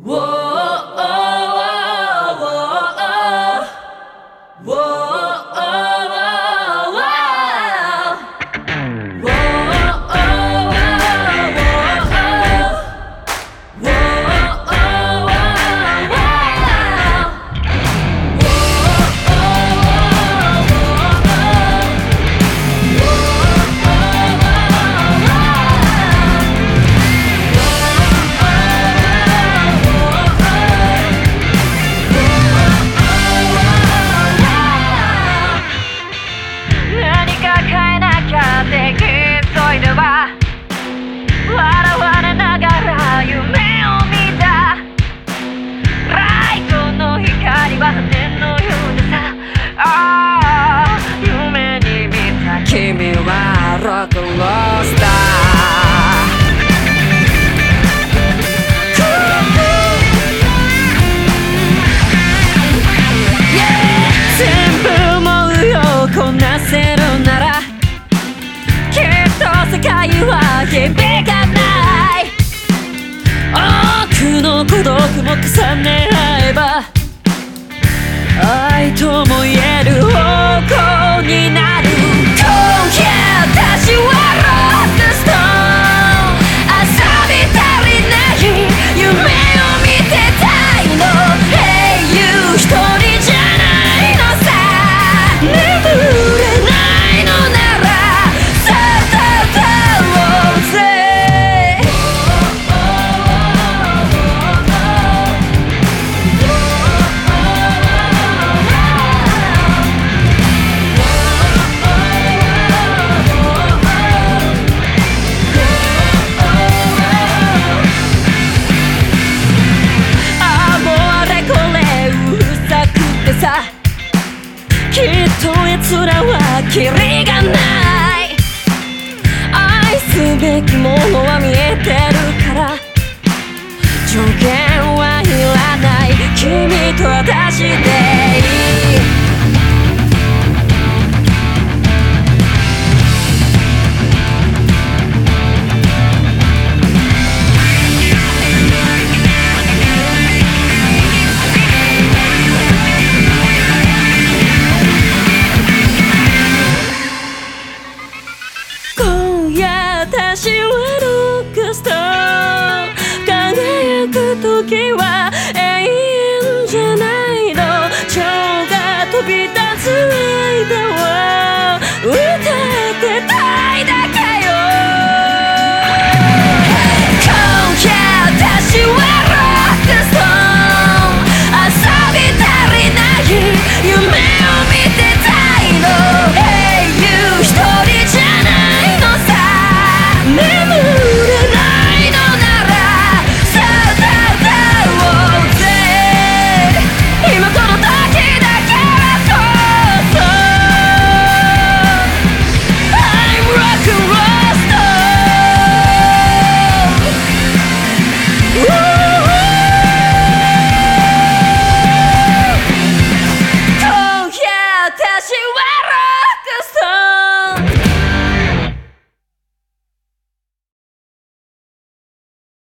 Whoa! は響かない。多くの孤独も重ね合いっと奴らはキリがない。愛すべきものは見えて